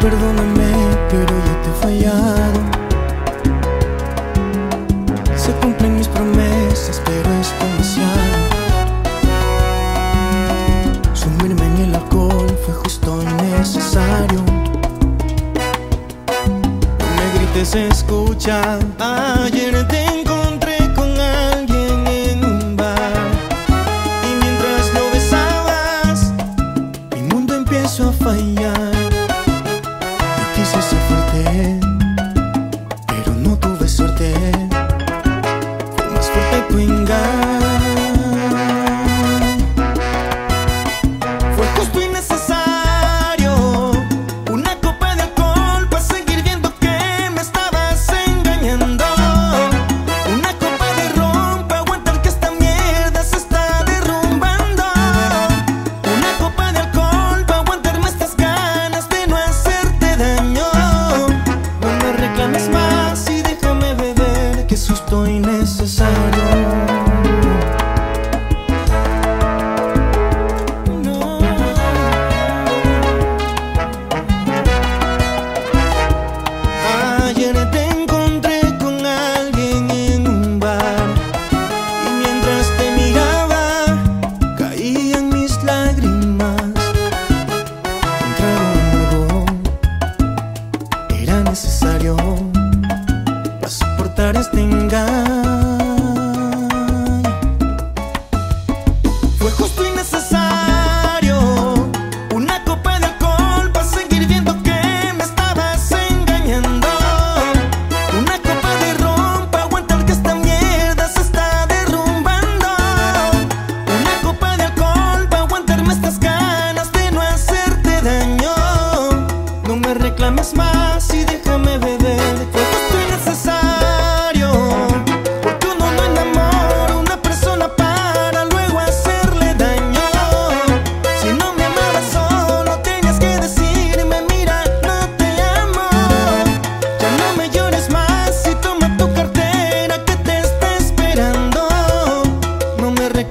perdóname, pero ya te he fallado. Se cumplen mis promesas, pero es demasiado. Sumirme en el alcohol fue justo necesario. No me grites, escucha. Ayer te encontré con alguien en un bar. Y mientras lo besabas, mi mundo empiezo a fallar. This is llames más y déjame beber, que susto innecesario.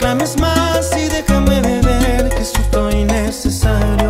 reclames más y déjame beber que estoy necesario.